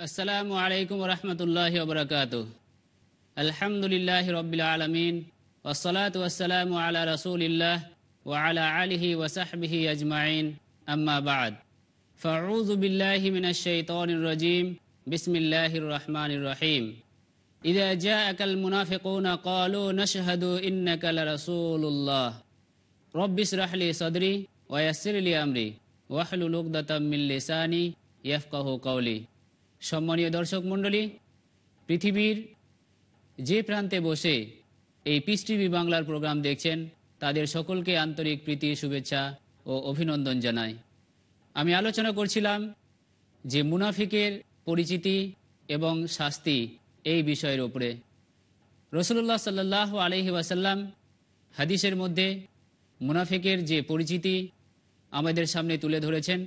আসসালামু আলাইকুম রহমতুল্লাহ বরকাত আলহামদুলিল্লাহ রবিল আলমিন ওসলাত ওসালাম আলা রসুলিল্লাহ ও আলা আলিহি ওসাহবিহি আজমাইন আম্মা বাদ ফাউজ বিল্লাহ মিন الشيطان الرجيم بسم الله الرحمن الرحيم إذا جاءك المنافقون قالوا نشهد إنك لرسول الله رب اشرح لي صدري ويسر لي أمري واحلل عقدة من لساني يفقه قولي সম্মানীয় দর্শক মণ্ডলী, পৃথিবীর যে প্রান্তে বসে এই পিস টিভি বাংলার প্রোগ্রাম দেখছেন, তাদের সকলকে আন্তরিক প্রীতি, শুভেচ্ছা ও অভিনন্দন জানাই। আমি আলোচনা করছিলাম যে মুনাফিকের পরিচিতি এবং শাস্তি এই বিষয়ের উপরে। রসুল্লাহ সাল্লাহ আলহি হাদিসের মধ্যে মুনাফিকের যে পরিচিতি আমাদের সামনে তুলে ধরেছেন,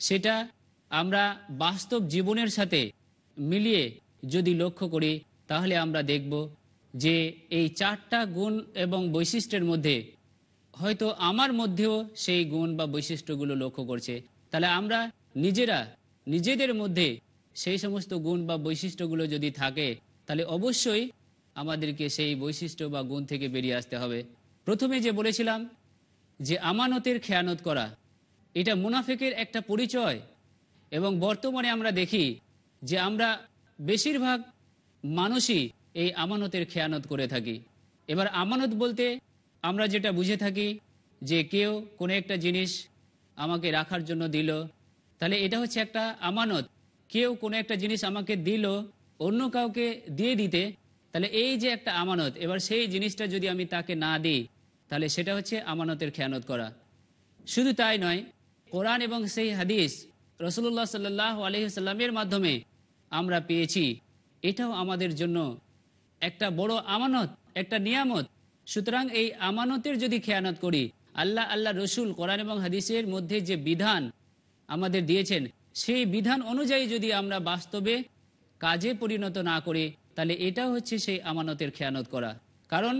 সেটা আমরা বাস্তব জীবনের সাথে মিলিয়ে যদি লক্ষ্য করি, তাহলে আমরা দেখব যে এই চারটা গুণ এবং বৈশিষ্ট্যের মধ্যে হয়তো আমার মধ্যেও সেই গুণ বা বৈশিষ্ট্যগুলো লক্ষ্য করছে। তাহলে আমরা নিজেরা, নিজেদের মধ্যে সেই সমস্ত গুণ বা বৈশিষ্ট্যগুলো যদি থাকে, তাহলে অবশ্যই আমাদেরকে সেই বৈশিষ্ট্য বা গুণ থেকে বেরিয়ে আসতে হবে। প্রথমে যে বলেছিলাম যে আমানতের খেয়ানত করা, এটা মুনাফেকের একটা পরিচয়। এবং বর্তমানে আমরা দেখি যে আমরা বেশিরভাগ মানুষই এই আমানতের খেয়ানত করে থাকি। এবার আমানত বলতে আমরা যেটা বুঝে থাকি যে কেউ কোনো একটা জিনিস আমাকে রাখার জন্য দিল, তাহলে এটা হচ্ছে একটা আমানত। কেউ কোনো একটা জিনিস আমাকে দিল, অন্য কাউকে দিয়ে দিতে, তাহলে এই যে একটা আমানত, এবার সেই জিনিসটা যদি আমি তাকে না দিই, তাহলে সেটা হচ্ছে আমানতের খেয়ানত করা। শুধু তাই নয়, কোরআন এবং সেই হাদিস রসুল্লাহ সাল্লাহ আলহিসাল্লামের মাধ্যমে আমরা পেয়েছি। এটাও আমাদের জন্য একটা বড় আমানত, একটা নিয়ামত। সুতরাং এই আমানতের যদি খেয়ানত করি, আল্লাহ আল্লাহ রসুল কোরআন এবং হাদিসের মধ্যে যে বিধান আমাদের দিয়েছেন, সেই বিধান অনুযায়ী যদি আমরা বাস্তবে কাজে পরিণত না করি, তাহলে এটা হচ্ছে সেই আমানতের খেয়ানত করা। কারণ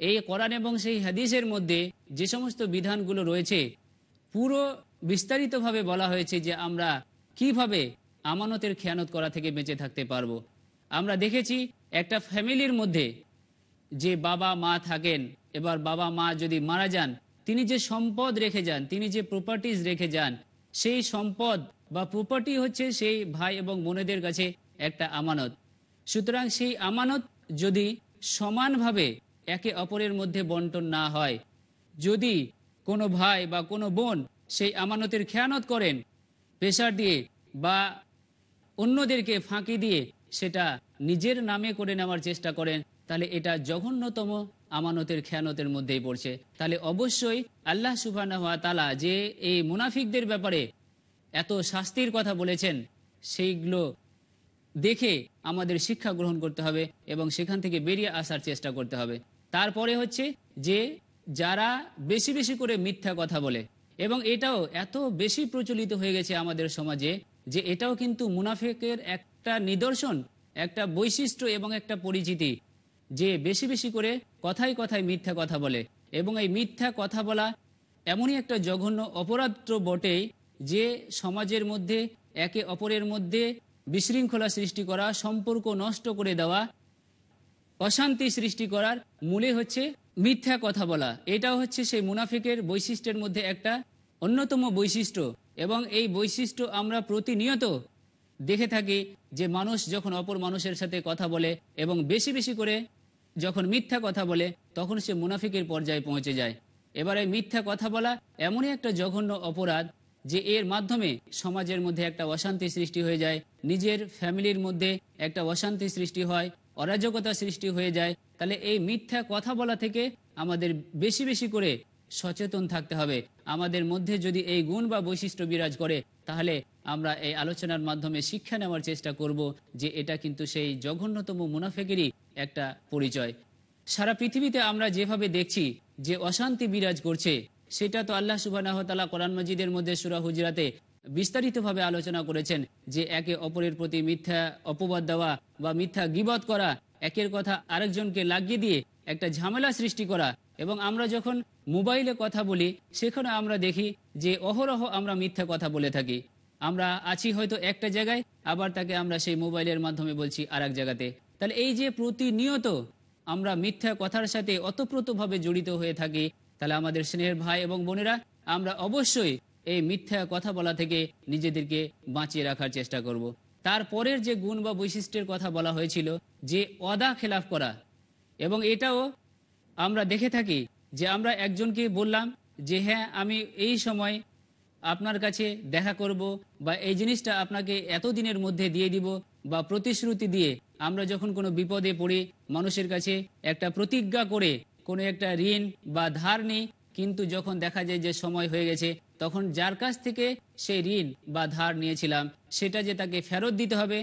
এই কোরআন এবং সেই হাদিসের মধ্যে যে সমস্ত বিধানগুলো রয়েছে, পুরো বিস্তারিতভাবে বলা হয়েছে যে আমরা কীভাবে আমানতের খেয়ানত করা থেকে বেঁচে থাকতে পারব। আমরা দেখেছি একটা ফ্যামিলির মধ্যে যে বাবা মা থাকেন, এবার বাবা মা যদি মারা যান, তিনি যে সম্পদ রেখে যান, তিনি যে প্রপার্টিজ রেখে যান, সেই সম্পদ বা প্রপার্টি হচ্ছে সেই ভাই এবং বোনেদের কাছে একটা আমানত। সুতরাং সেই আমানত যদি সমানভাবে একে অপরের মধ্যে বন্টন না হয়, যদি কোনো ভাই বা কোনো বোন সেই আমানতের খেয়ানত করেন প্রেশার দিয়ে বা অন্যদেরকে ফাঁকি দিয়ে সেটা নিজের নামে করে নেওয়ার চেষ্টা করেন, তাহলে এটা জঘন্যতম আমানতের খেয়ানতের মধ্যেই পড়ছে। তাহলে অবশ্যই আল্লাহ হওয়া তালা যে এই মুনাফিকদের ব্যাপারে এত শাস্তির কথা বলেছেন, সেইগুলো দেখে আমাদের শিক্ষা গ্রহণ করতে হবে এবং সেখান থেকে বেরিয়ে আসার চেষ্টা করতে হবে। তারপরে হচ্ছে যে যারা বেশি বেশি করে মিথ্যা কথা বলে এবং এটাও এত বেশি প্রচলিত হয়ে গেছে আমাদের সমাজে যে এটাও কিন্তু মুনাফেকের একটা নিদর্শন, একটা বৈশিষ্ট্য এবং একটা পরিচিতি যে বেশি বেশি করে কথাই কথায় মিথ্যা কথা বলে। এবং এই মিথ্যা কথা বলা এমনই একটা জঘন্য অপরাধ বটেই যে সমাজের মধ্যে, একে অপরের মধ্যে বিশৃঙ্খলা সৃষ্টি করা, সম্পর্ক নষ্ট করে দেওয়া, অশান্তি সৃষ্টি করার মূলে হচ্ছে মিথ্যা কথা বলা। এটাও হচ্ছে সেই মুনাফিকের বৈশিষ্ট্যের মধ্যে একটা অন্যতম বৈশিষ্ট্য। এবং এই বৈশিষ্ট্য আমরা প্রতিনিয়ত দেখে থাকি যে মানুষ যখন অপর মানুষের সাথে কথা বলে এবং বেশি বেশি করে যখন মিথ্যা কথা বলে, তখন সে মুনাফিকের পর্যায়ে পৌঁছে যায়। এবারে মিথ্যা কথা বলা এমনই একটা জঘন্য অপরাধ যে এর মাধ্যমে সমাজের মধ্যে একটা অশান্তি সৃষ্টি হয়ে যায়, নিজের ফ্যামিলির মধ্যে একটা অশান্তি সৃষ্টি হয়, অরাজকতা সৃষ্টি হয়ে যায় তাহলে এই মিথ্যা কথা বলা থেকে আমাদের বেশি বেশি করে সচেতন থাকতে হবে। আমাদের মধ্যে যদি এই গুণ বা বৈশিষ্ট্য বিরাজ করে, তাহলে আমরা এই আলোচনার মাধ্যমে শিক্ষা নেওয়ার চেষ্টা করব যে এটা কিন্তু সেই জঘন্যতম মুনাফেকেরই একটা পরিচয়। সারা পৃথিবীতে আমরা যেভাবে দেখছি যে অশান্তি বিরাজ করছে, সেটা তো আল্লাহ সুবাহ কোরআন মজিদের মধ্যে সুরা হুজরাতে বিস্তারিতভাবে আলোচনা করেছেন যে একে অপরের প্রতি মিথ্যা অপবাদ দেওয়া বা মিথ্যা গিবত করা একের কথা আরেকজনকে লাগিয়ে দিয়ে একটা ঝামেলা সৃষ্টি করা এবং আমরা যখন মোবাইলে কথা বলি, সেখানে আমরা দেখি যে অহরহ আমরা মিথ্যা কথা বলে থাকি আমরা আছি হয়তো একটা জায়গায়, আবার তাকে আমরা সেই মোবাইলের মাধ্যমে বলছি আর এক জায়গাতে তাহলে এই যে প্রতিনিয়ত আমরা মিথ্যা কথার সাথে অতপ্রতভাবে জড়িত হয়ে থাকি, তাহলে আমাদের স্নেহের ভাই এবং বোনেরা, আমরা অবশ্যই এই মিথ্যা কথা বলা থেকে নিজেদেরকে বাঁচিয়ে রাখার চেষ্টা করব। তারপরের যে গুণ বা বৈশিষ্ট্যের কথা বলা হয়েছিল, যে অদা খেলাফ করা। এবং এটাও আমরা দেখে থাকি যে আমরা একজনকে বললাম যে হ্যাঁ আমি এই সময় আপনার কাছে দেখা করব বা এই জিনিসটা আপনাকে এত দিনের মধ্যে দিয়ে দিব বা প্রতিশ্রুতি দিয়ে আমরা যখন কোনো বিপদে পড়ি, মানুষের কাছে একটা প্রতিজ্ঞা করে কোনো একটা ঋণ বা ধার নিই। কিন্তু যখন দেখা যায় যে সময় হয়ে গেছে তখন যার কাছ থেকে সেই ঋণ বা ধার নিয়েছিলাম, সেটা যে তাকে ফেরত দিতে হবে,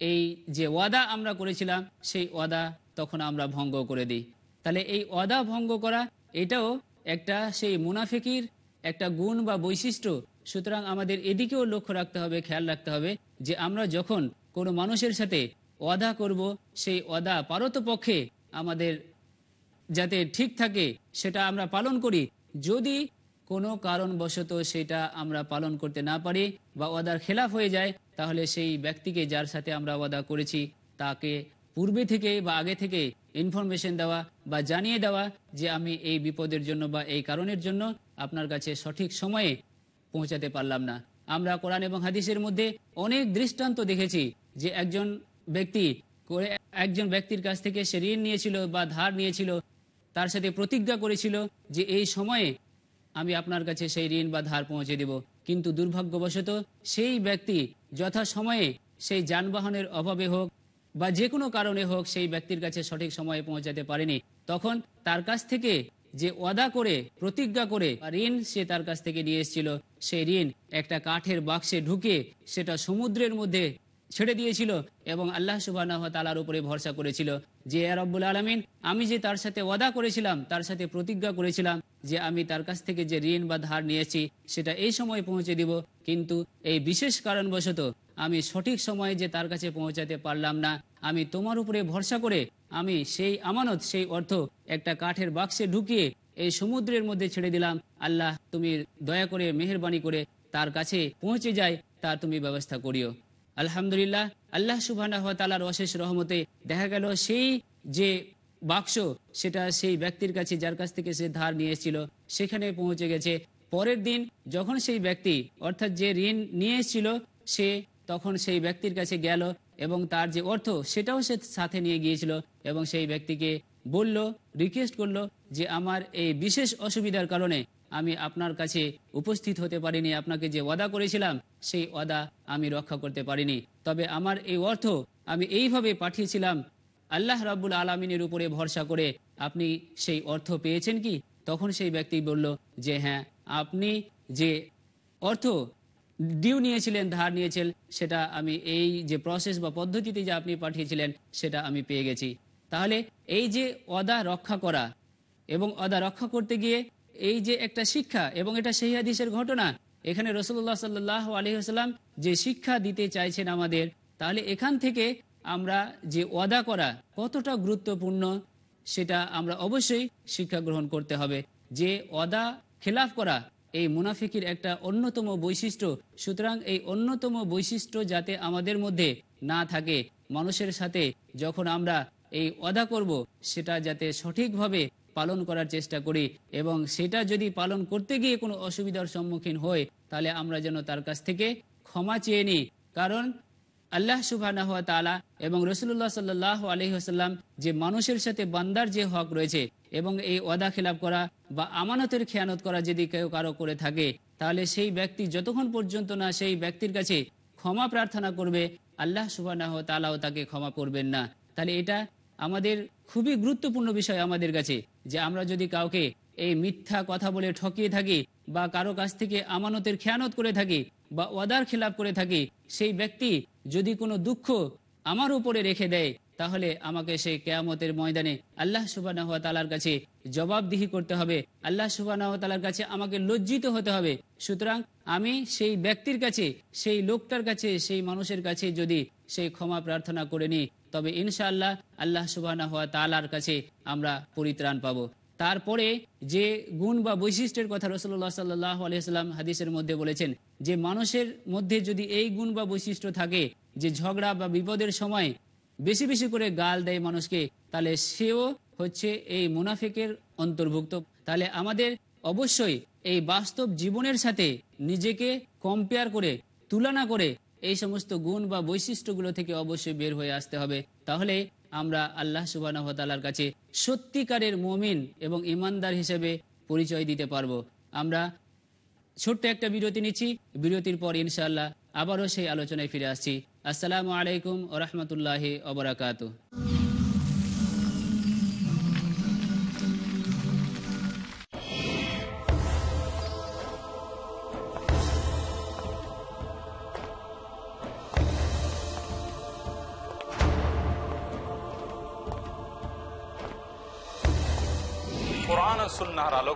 এই যে ওয়াদা আমরা করেছিলাম, সেই ওয়াদা তখন আমরা ভঙ্গ করে দিই। তাহলে এই ওয়াদা ভঙ্গ করা, এটাও একটা সেই মুনাফিকির একটা গুণ বা বৈশিষ্ট্য। সুতরাং আমাদের এদিকেও লক্ষ্য রাখতে হবে, খেয়াল রাখতে হবে যে আমরা যখন কোনো মানুষের সাথে ওয়াদা করব, সেই ওয়াদা পারতপক্ষে আমাদের যাতে ঠিক থাকে, সেটা আমরা পালন করি। যদি কোনো কারণবশত সেটা আমরা পালন করতে না পারি বা ওয়াদার খেলাফ হয়ে যায়, তাহলে সেই ব্যক্তিকে যার সাথে আমরা ওয়াদা করেছি, তাকে পূর্বে থেকে বা আগে থেকে ইনফরমেশন দেওয়া বা জানিয়ে দেওয়া যে আমি এই বিপদের জন্য বা এই কারণের জন্য আপনার কাছে সঠিক সময়ে পৌঁছাতে পারলাম না। আমরা কোরআন এবং হাদিসের মধ্যে অনেক দৃষ্টান্ত দেখেছি যে একজন ব্যক্তি করে, একজন ব্যক্তির কাছ থেকে সে ঋণ নিয়েছিল বা ধার নিয়েছিল, তার সাথে প্রতিজ্ঞা করেছিল যে এই সময়ে আমি আপনার কাছে সেই ঋণ বা ধার পৌঁছে দেব। কিন্তু দুর্ভাগ্যবশত সেই ব্যক্তি যথা সময়ে সেই যানবাহনের অভাবে হোক বা যে কোনো কারণে হোক সেই ব্যক্তির কাছে সঠিক সময়ে পৌঁছাতে পারেনি। তখন তার কাছ থেকে যে ওয়াদা করে, প্রতিজ্ঞা করে ঋণ সে তার কাছ থেকে নিয়ে এসেছিল, সেই ঋণ একটা কাঠের বাক্সে ঢুকে সেটা সমুদ্রের মধ্যে ছেড়ে দিয়েছিল এবং আল্লাহ সুবাহ তালার উপরে ভরসা করেছিল যে রব্বুল আলমিন, আমি যে তার সাথে ওয়াদা করেছিলাম, তার সাথে প্রতিজ্ঞা করেছিলাম যে, আমি তার কাছ থেকে যে ঋণ বা ধার নিয়েছি, সেটা এই সময় পৌঁছে দিব। কিন্তু এই বিশেষ কারণবশত আমি সঠিক সময়ে যে তার কাছে পৌঁছাতে পারলাম না। আমি তোমার উপরে ভরসা করে আমি সেই আমানত, সেই অর্থ একটা কাঠের বাক্সে ঢুকিয়ে এই সমুদ্রের মধ্যে ছেড়ে দিলাম। আল্লাহ, তুমি দয়া করে, মেহরবানি করে তার কাছে পৌঁছে যায় তা তুমি ব্যবস্থা করিও। আলহামদুলিল্লাহ, আল্লাহ সুবাহ তালার অশেষ রহমতে দেখা গেল সেই যে বাক্স, সেটা সেই ব্যক্তির কাছে যার কাছ থেকে সে ধার নিয়ে সেখানে পৌঁছে গেছে। পরের দিন যখন সেই ব্যক্তি, অর্থাৎ যে ঋণ নিয়ে সে তখন সেই ব্যক্তির কাছে গেল এবং তার যে অর্থ, সেটাও সে সাথে নিয়ে গিয়েছিল এবং সেই ব্যক্তিকে বলল রিকোয়েস্ট করল যে, আমার এই বিশেষ অসুবিধার কারণে আমি আপনার কাছে উপস্থিত হতে পারিনি, আপনাকে যে ওয়াদা করেছিলাম, সেই ওয়াদা আমি রক্ষা করতে পারিনি। তবে আমার এই অর্থ আমি এইভাবে পাঠিয়েছিলাম, আল্লাহ রাব্বুল আলমিনের উপরে ভরসা করে, আপনি সেই অর্থ পেয়েছেন কি? তখন সেই ব্যক্তি বলল যে হ্যাঁ আপনি যে অর্থ ডিউ নিয়েছিলেন, ধার নিয়েছেন, সেটা আমি এই যে প্রসেস বা পদ্ধতিতে যে আপনি পাঠিয়েছিলেন, সেটা আমি পেয়ে গেছি। তাহলে এই যে অদা রক্ষা করা এবং অদা রক্ষা করতে গিয়ে এই যে একটা শিক্ষা এবং এটা সেই হাদিসের ঘটনা, এখানে রসুল্লাহ সাল্লাহ আলহিহাস্লাম যে শিক্ষা দিতে চাইছেন আমাদের, তাহলে এখান থেকে আমরা যে ওয়াদা করা কতটা গুরুত্বপূর্ণ, সেটা আমরা অবশ্যই শিক্ষা গ্রহণ করতে হবে। যে অদা খেলাফ করা এই মুনাফিকির একটা অন্যতম বৈশিষ্ট্য, সুতরাং এই অন্যতম বৈশিষ্ট্য যাতে আমাদের মধ্যে না থাকে। মানুষের সাথে যখন আমরা এই অদা করব, সেটা যাতে সঠিকভাবে পালন করার চেষ্টা করি এবং সেটা যদি পালন করতে গিয়ে কোনো অসুবিধার সম্মুখীন হয় তাহলে আমরা যেন তার কাছ থেকে ক্ষমা চেয়ে নিই। কারণ আল্লাহ সুবাহ এবং রসুল্লাহ সাল্লাহ আলহিহাস্লাম যে মানুষের সাথে বান্দার যে হক রয়েছে এবং এই ওয়াদা খেলাপ করা বা আমানতের খেয়ানত করা যদি কেউ কারও করে থাকে, তাহলে সেই ব্যক্তি যতক্ষণ পর্যন্ত না সেই ব্যক্তির কাছে ক্ষমা প্রার্থনা করবে, আল্লাহ সুবাহ তালাও তাকে ক্ষমা করবেন না। তাহলে এটা আমাদের খুবই গুরুত্বপূর্ণ বিষয় আমাদের কাছে, যে আমরা যদি কাউকে এই মিথ্যা কথা বলে ঠকিয়ে থাকি, বা কারও কাছ থেকে আমানতের খেয়ানত করে থাকি, বা ওয়াদার খেলাপ করে থাকি, সেই ব্যক্তি যদি কোনো দুঃখ আমার উপরে রেখে দেয়, তাহলে আমাকে সেই কেয়ামতের ময়দানে আল্লাহ সুবাহ তালার কাছে জবাবদিহি করতে হবে। আল্লাহ সুবাহ তালার কাছে আমাকে লজ্জিত হতে হবে। সুতরাং আমি সেই ব্যক্তির কাছে, সেই লোকটার কাছে, সেই মানুষের কাছে যদি সেই ক্ষমা প্রার্থনা করে নিই তবে ইনশাআল্লাহ আল্লাহ সুবাহ তালার কাছে আমরা পরিত্রাণ পাবো। তারপরে যে গুণ বা বৈশিষ্ট্যের কথা রসল্লাহ সাল্লাহ আলিয়াল্লাম হাদিসের মধ্যে বলেছেন, যে মানুষের মধ্যে যদি এই গুণ বা বৈশিষ্ট্য থাকে, যে ঝগড়া বা বিপদের সময় বেশি বেশি করে গাল দেয় মানুষকে, তাহলে সেও হচ্ছে এই মুনাফিকের অন্তর্ভুক্ত। তাহলে আমাদের অবশ্যই এই বাস্তব জীবনের সাথে নিজেকে কম্পেয়ার করে, তুলনা করে এই সমস্ত গুণ বা বৈশিষ্ট্যগুলো থেকে অবশ্যই বের হয়ে আসতে হবে। তাহলে আমরা আল্লাহ সুবাহর কাছে সত্যিকারের মমিন এবং ইমানদার হিসেবে পরিচয় দিতে পারব। আমরা ছোট্ট একটা বিরতি নিচ্ছি। বিরতির পর ইনশাআল্লাহ আবারও সেই আলোচনায় ফিরে আসছি। আসসালামু আলাইকুম ও রহমতুল্লাহ ওবরাকাত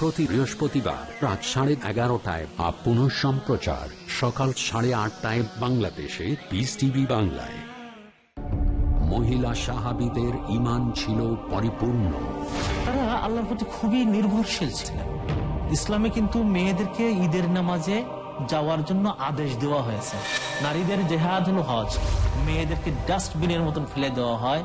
প্রতি বৃহস্পতিবার রাত সাড়ে এগারোটায় বা পুনঃ সম্প্রচার। সকাল সাড়ে আটটায় বাংলাদেশে পিস টিভি বাংলায়। মহিলা সাহাবিদের ইমান ছিল পরিপূর্ণ। তারা আল্লাহর প্রতি খুবই নির্ভরশীল ছিলেন। ইসলামে কিন্তু মেয়েদেরকে ঈদের নামাজে যাওয়ার জন্য আদেশ দেওয়া হয়েছে। নারীদের জেহাদ হলো হজ, মেয়েদেরকে ডাস্টবিনের মতন ফেলে দেওয়া হয়।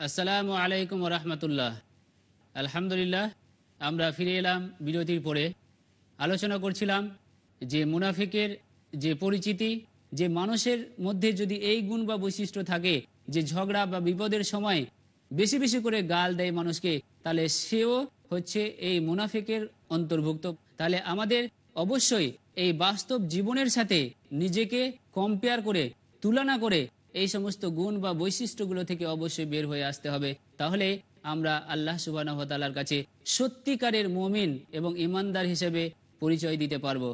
আসসালামু আলাইকুম রহমতুল্লাহ। আলহামদুলিল্লাহ, আমরা ফিরে এলাম বিরতির পরে। আলোচনা করছিলাম যে মুনাফিকের যে পরিচিতি, যে মানুষের মধ্যে যদি এই গুণ বা বৈশিষ্ট্য থাকে, যে ঝগড়া বা বিপদের সময় বেশি বেশি করে গাল দেয় মানুষকে, তাহলে সেও হচ্ছে এই মুনাফিকের অন্তর্ভুক্ত। তাহলে আমাদের অবশ্যই এই বাস্তব জীবনের সাথে নিজেকে কম্পেয়ার করে, তুলনা করে এই সমস্ত গুণ বা বৈশিষ্ট্যগুলো থেকে অবশ্যই বের হয়ে আসতে হবে। তাহলে আমরা আল্লাহ সুবাহর কাছে সত্যিকারের মমিন এবং ইমানদার হিসেবে পরিচয় দিতে পারব।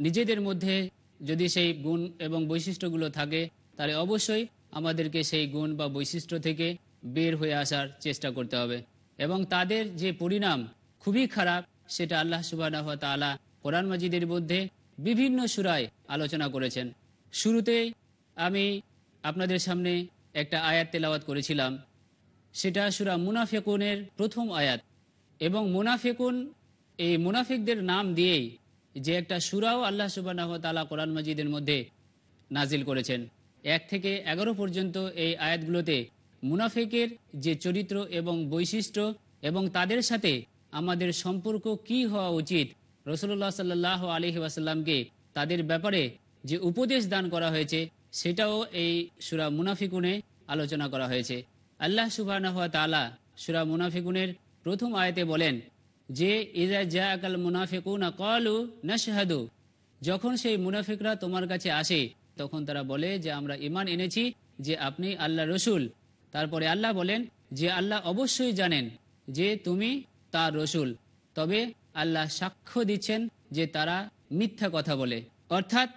নিজেদের মধ্যে যদি সেই গুণ এবং বৈশিষ্ট্যগুলো থাকে, তাহলে অবশ্যই আমাদেরকে সেই গুণ বা বৈশিষ্ট্য থেকে বের হয়ে আসার চেষ্টা করতে হবে। এবং তাদের যে পরিণাম খুবই খারাপ, সেটা আল্লাহ সুবাহ তালা কোরআন মাজিদের মধ্যে বিভিন্ন সুরায় আলোচনা করেছেন। শুরুতেই আমি আপনাদের সামনে একটা আয়াত তেলাওয়াত করেছিলাম। সেটা সুরা মুনাফেকুনের প্রথম আয়াত। এবং মুনাফেকুন, এই মুনাফিকদের নাম দিয়েই যে একটা সুরাও আল্লাহ সুবাহ তালা কোরআন মাজিদের মধ্যে নাজিল করেছেন। এক থেকে এগারো পর্যন্ত এই আয়াতগুলোতে মুনাফেকের যে চরিত্র এবং বৈশিষ্ট্য এবং তাদের সাথে আমাদের সম্পর্ক কি হওয়া উচিত রসুল্লাহ সাল্লাহ আলহি ওয়াসাল্লামকে তাদের ব্যাপারে যে উপদেশ দান করা হয়েছে সেটাও এই সুরা মুনাফিকুনে আলোচনা করা হয়েছে। আল্লাহ সুবাহ তালা সুরা মুনাফিকুনের প্রথম আয়তে বলেন, যে ইজা জা আকাল মুনাফিকুন কলু নাশহাদু, যখন সেই মুনাফিকরা তোমার কাছে আসে, তখন তারা বলে যে আমরা ইমান এনেছি, যে আপনি আল্লাহ রসুল। তারপরে আল্লাহ বলেন, যে আল্লাহ অবশ্যই জানেন যে তুমি তার রসুল। তবে আল্লাহ সাক্ষ্য দিচ্ছেন যে তারা মিথ্যা কথা বলে। অর্থাৎ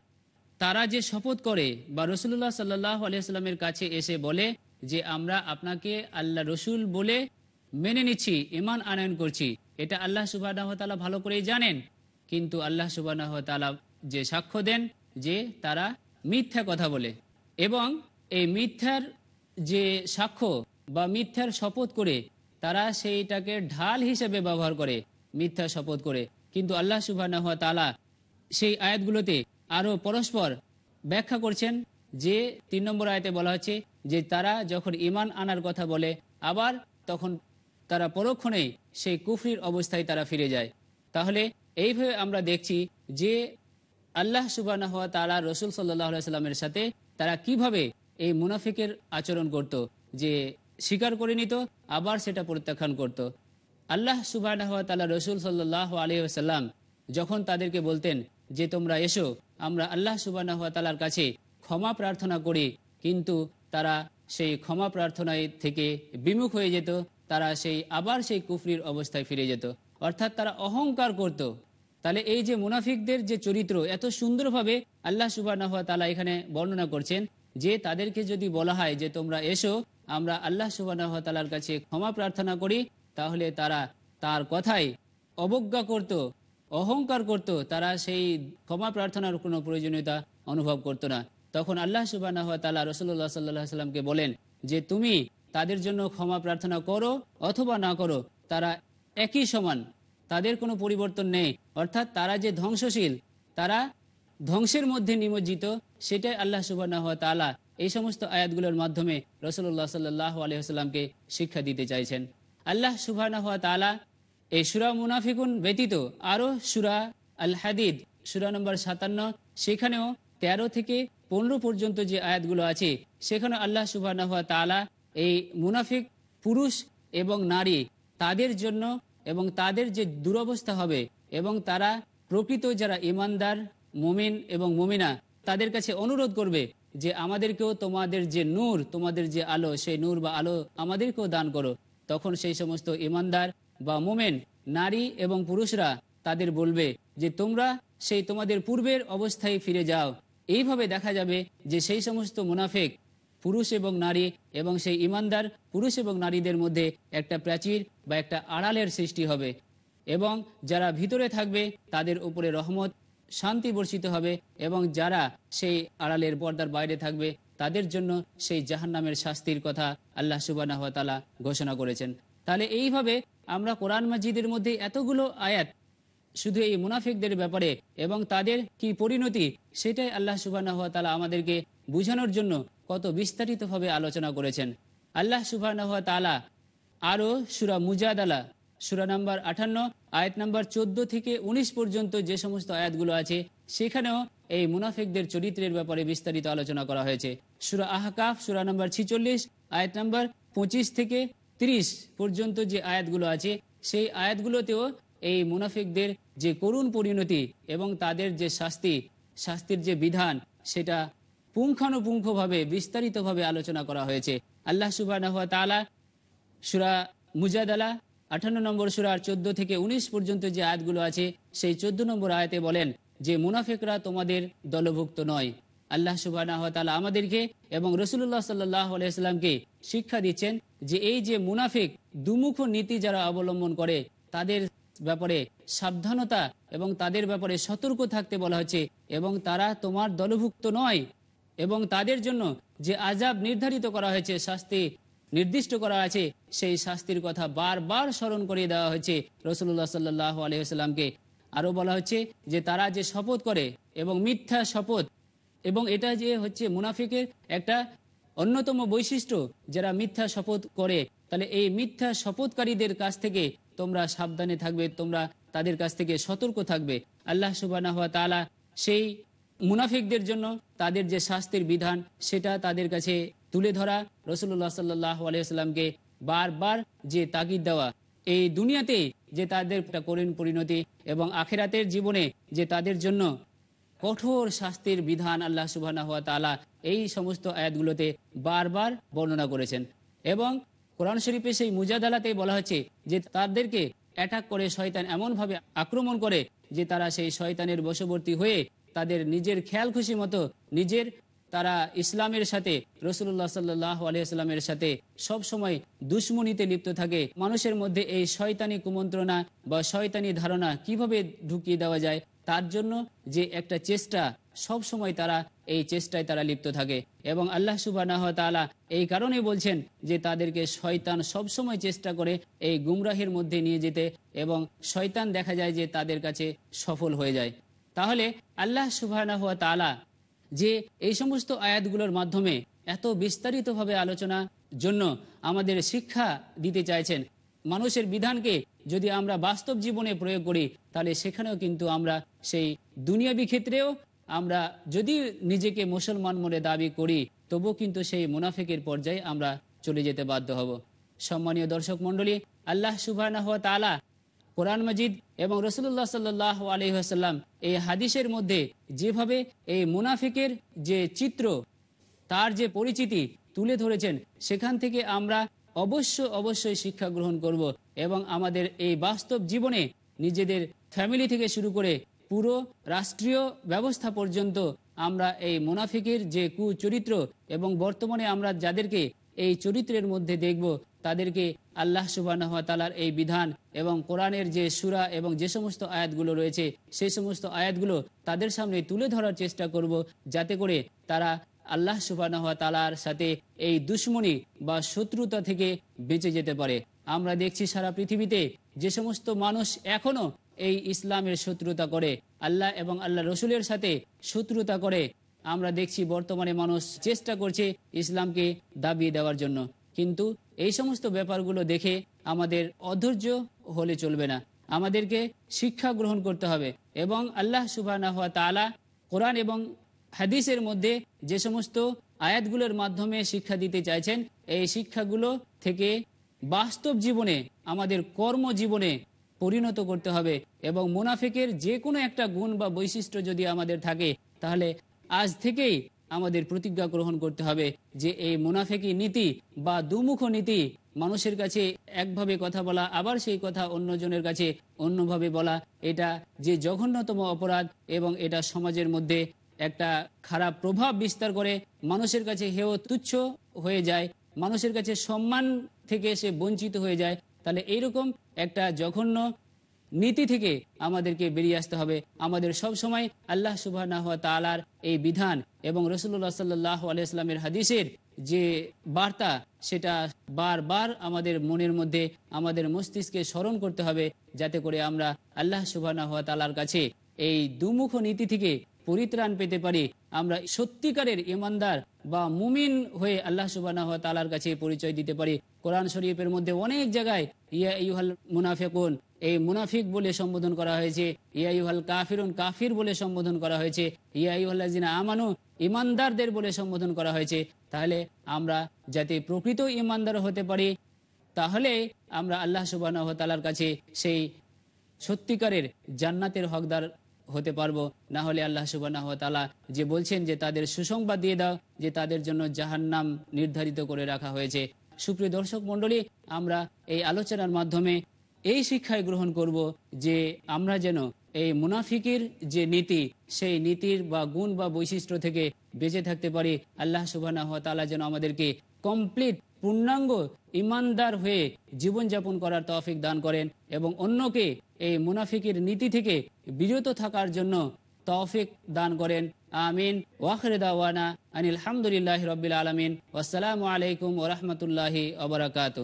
তারা যে শপথ করে, বা রসুল্লাহ সাল্লাহ আলিয়াস্লামের কাছে এসে বলে যে, আমরা আপনাকে আল্লাহ রসুল বলে মেনে নিচ্ছি ইমান আনয়ন করছি। এটা আল্লাহ সুবাহ ভালো করেই জানেন। কিন্তু আল্লাহ সুবাহ যে সাক্ষ্য দেন যে তারা মিথ্যা কথা বলে এবং এই মিথ্যার যে সাক্ষ্য বা মিথ্যার শপথ করে, তারা সেইটাকে ঢাল হিসেবে ব্যবহার করে, মিথ্যা শপথ করে। কিন্তু আল্লাহ সুবাহ সেই আয়াতগুলোতে আরও পরস্পর ব্যাখ্যা করছেন যে তিন নম্বর আয়তে বলা হচ্ছে যে তারা যখন ইমান আনার কথা বলে, আবার তখন তারা পরক্ষণেই সেই কুফরির অবস্থায় তারা ফিরে যায়। তাহলে এইভাবে আমরা দেখছি যে আল্লাহ সুবাহ তালা রসুল সাল্লাহ সাল্লামের সাথে তারা কীভাবে এই মুনাফিকের আচরণ করত, যে স্বীকার করে নিত, আবার সেটা প্রত্যাখ্যান করত। আল্লাহ সুবাহ তালা রসুল সাল্লাহ আলহিহাল্লাম যখন তাদেরকে বলতেন যে তোমরা এসো আমরা আল্লাহ সুবাহ তালার কাছে ক্ষমা প্রার্থনা করি, কিন্তু তারা সেই ক্ষমা প্রার্থনায় থেকে বিমুখ হয়ে যেত, তারা সেই আবার সেই কুফরির অবস্থায় ফিরে যেত। অর্থাৎ তারা অহংকার করত। তাহলে এই যে মুনাফিকদের যে চরিত্র, এত সুন্দরভাবে আল্লাহ সুবাহ তালা এখানে বর্ণনা করছেন, যে তাদেরকে যদি বলা হয় যে তোমরা এসো, আমরা আল্লাহ সুবাহ তালার কাছে ক্ষমা প্রার্থনা করি, তাহলে তারা তার কথাই অবজ্ঞা করত। অহংকার করত, তারা সেই ক্ষমা প্রার্থনার কোনো প্রয়োজনীয়তা অনুভব করত না। তখন আল্লাহ সুবাহ তালা রসুল্লাহ সাল্লাহ সাল্লামকে বলেন যে, তুমি তাদের জন্য ক্ষমা প্রার্থনা করো অথবা না করো, তারা একই সমান। তাদের কোনো পরিবর্তন নেই। অর্থাৎ তারা যে ধ্বংসশীল, তারা ধ্বংসের মধ্যে নিমজ্জিত, সেটাই আল্লাহ সুবাহ তালা এই সমস্ত আয়াতগুলোর মাধ্যমে রসুল্লাহ সাল্লাহ আলহিহাস্লামকে শিক্ষা দিতে চাইছেন। আল্লাহ সুবাহ তালা এই সুরা মুনাফিকুন ব্যতীত আরও সুরা আল হাদিদ সুরা নম্বর সাতান্ন, সেখানেও তেরো থেকে পনেরো পর্যন্ত যে আয়াতগুলো আছে সেখানে আল্লাহ সুবাহ তালা এই মুনাফিক পুরুষ এবং নারী তাদের জন্য এবং তাদের যে দুরবস্থা হবে এবং তারা প্রকৃত যারা ইমানদার মুমিন এবং মুমিনা, তাদের কাছে অনুরোধ করবে যে আমাদেরকেও তোমাদের যে নূর, তোমাদের যে আলো, সেই নূর বা আলো আমাদেরকেও দান করো। তখন সেই সমস্ত ইমানদার বা মোমেন, নারী এবং পুরুষরা তাদের বলবে যে তোমরা সেই তোমাদের পূর্বের অবস্থায় ফিরে যাও। এইভাবে দেখা যাবে যে সেই সমস্ত মুনাফেক পুরুষ এবং নারী এবং সেই ইমানদার পুরুষ এবং নারীদের মধ্যে একটা প্রাচীর বা একটা আড়ালের সৃষ্টি হবে এবং যারা ভিতরে থাকবে তাদের উপরে রহমত, শান্তি বর্ষিত হবে এবং যারা সেই আড়ালের পর্দার বাইরে থাকবে তাদের জন্য সেই জাহান্নামের শাস্তির কথা আল্লাহ তালা ঘোষণা করেছেন। তাহলে এইভাবে আমরা কোরআন মাজিদের মধ্যে এতগুলো আয়াত, শুধু এই মুনাফিকদের ব্যাপারে এবং তাদের কি পরিণতি, সেটাই আল্লাহ সুবাহ তালা আমাদেরকে বুঝানোর জন্য কত বিস্তারিতভাবে আলোচনা করেছেন। আল্লাহ সুবাহ তালা আরও সুরা মুজাদালা, সুরা নাম্বার আঠান্ন আয়াত নাম্বার চোদ্দ থেকে ১৯ পর্যন্ত যে সমস্ত আয়াতগুলো আছে, সেখানেও এই মুনাফিকদের চরিত্রের ব্যাপারে বিস্তারিত আলোচনা করা হয়েছে। সুরা আহকাফ, সুরা নম্বর ছিচল্লিশ, আয়াত নম্বর পঁচিশ থেকে ৩০ পর্যন্ত যে আয়াতগুলো আছে, সেই আয়াতগুলোতেও এই মুনাফিকদের যে করুণ পরিণতি এবং তাদের যে শাস্তি, শাস্তির যে বিধান, সেটা পুঙ্খানুপুঙ্খভাবে, বিস্তারিতভাবে আলোচনা করা হয়েছে। আল্লাহ সুবাহ তালা সুরা মুজাদালা, আঠান্ন নম্বর সুরার চোদ্দ থেকে ১৯ পর্যন্ত যে আয়াতগুলো আছে, সেই চোদ্দ নম্বর আয়াতে বলেন যে, মুনাফিকরা তোমাদের দলভুক্ত নয়। আল্লাহ সুবাহ আমাদেরকে এবং রসুল্লাহ সাল্লাহ আলাইস্লামকে শিক্ষা দিচ্ছেন যে এই যে মুনাফিক দুমুখ নীতি যারা অবলম্বন করে, তাদের ব্যাপারে সাবধানতা এবং তাদের ব্যাপারে সতর্ক থাকতে বলা হচ্ছে এবং তারা তোমার দলভুক্ত নয় এবং তাদের জন্য যে আজাব নির্ধারিত করা হয়েছে, শাস্তি নির্দিষ্ট করা আছে, সেই শাস্তির কথা বারবার স্মরণ করিয়ে দেওয়া হয়েছে। রসুল্লাহ সাল্লাহ আলহিহাস্লামকে আরও বলা হচ্ছে যে তারা যে শপথ করে এবং মিথ্যা শপথ এবং এটা যে হচ্ছে মুনাফিকের একটা অন্যতম বৈশিষ্ট্য, যারা মিথ্যা শপথ করে, তাহলে এই মিথ্যা শপথকারীদের কাছ থেকে তোমরা সাবধানে থাকবে, তোমরা তাদের কাছ থেকে সতর্ক থাকবে। আল্লাহ সুবাহ তালা সেই মুনাফিকদের জন্য তাদের যে শাস্তির বিধান, সেটা তাদের কাছে তুলে ধরা। রসুল্লাহ সাল্লাহ আলিয়াল্লামকে বারবার যে তাগিদ দেওয়া, এই দুনিয়াতে যে তাদের একটা করুণ পরিণতি এবং আখেরাতের জীবনে যে তাদের জন্য কঠোর শাস্তির বিধান আল্লাহ সুবাহ এই সমস্ত আয়াতগুলোতে বারবার বর্ণনা করেছেন। এবং কোরআন শরীফে সেই মুজাদালাতে বলা হচ্ছে যে তাদেরকে অ্যাটাক করে শয়তান এমনভাবে আক্রমণ করে যে তারা সেই শয়তানের বশবর্তী হয়ে তাদের নিজের খেয়াল খুশি মতো নিজের তারা ইসলামের সাথে রসুল্লাহ সাল্লাহ আলিয়াস্লামের সাথে সব সময় দুশ্মনীতে লিপ্ত থাকে। মানুষের মধ্যে এই শয়তানি কুমন্ত্রণা বা শয়তানি ধারণা কীভাবে ঢুকিয়ে দেওয়া যায় তার জন্য যে একটা চেষ্টা সব সময় তারা, এই চেষ্টায় তারা লিপ্ত থাকে। এবং আল্লাহ সুবাহ এই কারণে বলছেন যে তাদেরকে শয়তান সব সময় চেষ্টা করে এই গুমরাহের মধ্যে নিয়ে যেতে এবং শয়তান দেখা যায় যে তাদের কাছে সফল হয়ে যায়। তাহলে আল্লাহ সুবাহ যে এই সমস্ত আয়াতগুলোর মাধ্যমে এত বিস্তারিতভাবে আলোচনা জন্য আমাদের শিক্ষা দিতে চাইছেন, মানুষের বিধানকে যদি আমরা বাস্তব জীবনে প্রয়োগ করি তাহলে সেখানেও কিন্তু আমরা সেই দুনিয়াবি ক্ষেত্রেও আমরা যদি নিজেকে মুসলমান মনে দাবি করি তবু কিন্তু সেই মুনাফিকের পর্যায়ে আমরা চলে যেতে বাধ্য হব। সম্মানীয় দর্শক মন্ডলী আল্লাহ সুবাহ তালা কোরআন মজিদ এবং রসুল্লাহ সাল্লাহ আলহিহাসাল্লাম এই হাদিসের মধ্যে যেভাবে এই মুনাফিকের যে চিত্র, তার যে পরিচিতি তুলে ধরেছেন, সেখান থেকে আমরা অবশ্য অবশ্যই শিক্ষা গ্রহণ করব এবং আমাদের এই বাস্তব জীবনে নিজেদের ফ্যামিলি থেকে শুরু করে পুরো রাষ্ট্রীয় ব্যবস্থা পর্যন্ত আমরা এই মুনাফিকের যে কুচরিত্র এবং বর্তমানে আমরা যাদেরকে এই চরিত্রের মধ্যে দেখব, তাদেরকে আল্লাহ সুবাহ তালার এই বিধান এবং কোরআনের যে সুরা এবং যে সমস্ত আয়াতগুলো রয়েছে, সেই সমস্ত আয়াতগুলো তাদের সামনে তুলে ধরার চেষ্টা করব যাতে করে তারা আল্লাহ সুবাহ তালার সাথে এই দুশ্মনী বা শত্রুতা থেকে বেঁচে যেতে পারে। আমরা দেখছি সারা পৃথিবীতে যে সমস্ত মানুষ এখনও এই ইসলামের শত্রুতা করে। আল্লাহ এবং আল্লাহ রসুলের সাথে শত্রুতা করে। আমরা দেখছি বর্তমানে মানুষ চেষ্টা করছে ইসলামকে দাবিয়ে দেওয়ার জন্য। কিন্তু এই সমস্ত ব্যাপারগুলো দেখে আমাদের অধৈর্য হলে চলবে না। আমাদেরকে শিক্ষা গ্রহণ করতে হবে এবং আল্লাহ সুবাহ তালা কোরআন এবং হাদিসের মধ্যে যে সমস্ত আয়াতগুলোর মাধ্যমে শিক্ষা দিতে চাইছেন, এই শিক্ষাগুলো থেকে বাস্তব জীবনে, আমাদের কর্মজীবনে পরিণত করতে হবে এবং মুনাফিকের যে কোনো একটা গুণ বা বৈশিষ্ট্য যদি আমাদের থাকে, তাহলে আজ থেকেই আমাদের প্রতিজ্ঞা গ্রহণ করতে হবে যে এই মুনাফেকি নীতি বা দুমুখ নীতি মানুষের কাছে একভাবে কথা বলা, আবার সেই কথা অন্যজনের কাছে অন্যভাবে বলা, এটা যে জঘন্যতম অপরাধ এবং এটা সমাজের মধ্যে একটা খারাপ প্রভাব বিস্তার করে, মানুষের কাছে হেয় তুচ্ছ হয়ে যায়, মানুষের কাছে সম্মান থেকে সে বঞ্চিত হয়ে যায় তাহলে এইরকম একটা জঘন্য নীতি থেকে আমাদেরকে বেরিয়ে আসতে হবে। আমাদের সব সময় আল্লাহ সুবাহ তালার এই বিধান এবং রসুল্লাহ সাল্লাহ আলাইস্লামের হাদিসের যে বার্তা, সেটা বারবার আমাদের মনের মধ্যে, আমাদের মস্তিষ্কে স্মরণ করতে হবে, যাতে করে আমরা আল্লাহ সুবাহ তালার কাছে এই দুমুখ নীতি থেকে পরিত্রাণ পেতে পারি। আমরা সত্যিকারের ইমানদার বা মুমিন হয়ে আল্লাহ সুবাহ তালার কাছে পরিচয় দিতে পারি। কোরআন শরীফের মধ্যে অনেক জায়গায়, ইয়া ইউহাল মুনাফেকুন, এই মুনাফিক বলে সম্বোধন করা হয়েছে। ইয়াইহাল কাফিরুন, কাফির বলে সম্বোধন করা হয়েছে। ইয়া ইয়াইহাল্লাজিনা আমানু, ইমানদারদের বলে সম্বোধন করা হয়েছে। তাহলে আমরা যাতে প্রকৃত ইমানদার হতে পারি, তাহলে আমরা আল্লাহ সুবাহ তালার কাছে সেই সত্যিকারের জান্নাতের হকদার হতে পারব। না হলে আল্লাহ সুবাহ তালা যে বলছেন যে তাদের সুসংবাদ দিয়ে দাও, যে তাদের জন্য জাহান্নাম নির্ধারিত করে রাখা হয়েছে। সুপ্রিয় দর্শক মণ্ডলী, আমরা এই আলোচনার মাধ্যমে এই শিক্ষায় গ্রহণ করব যে আমরা যেন এই মুনাফিকের যে নীতি, সেই নীতির বা গুণ বা বৈশিষ্ট্য থেকে বেঁচে থাকতে পারি। আল্লাহ সুবাহ তালা যেন আমাদেরকে কমপ্লিট, পূর্ণাঙ্গ, ইমানদার হয়ে জীবনযাপন করার তৌফিক দান করেন এবং অন্যকে এই মুনাফিকের নীতি থেকে বিরত থাকার জন্য তৌফিক দান করেন। আমিন। ওয়াখরে দাওয়ানা আনিল হামদুলিল্লাহ রবিল আলমিন। আসসালামু আলাইকুম ওরহমতুল্লাহি ওবরাকাতু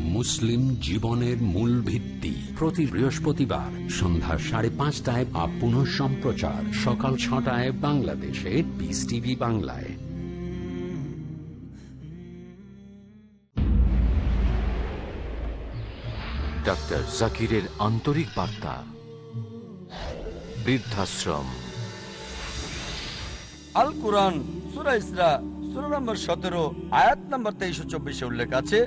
মুসলিম জীবনের মূল ভিত্তি। প্রতি বৃহস্পতিবার সন্ধ্যা সাড়ে পাঁচটায় বা পুনঃ সম্প্রচার। সকাল ছটায় বাংলাদেশে পিস টিভি বাংলায়। ডাক্তার জাকিরের আন্তরিক বার্তা। বৃদ্ধাশ্রম। আল কোরআন সুরা ইসরা সুরা নম্বর সতেরো আয়াত নম্বর তেইশো চব্বিশে উল্লেখ আছে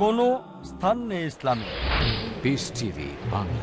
কোনো স্থান নেই ইসলামে। বাংলা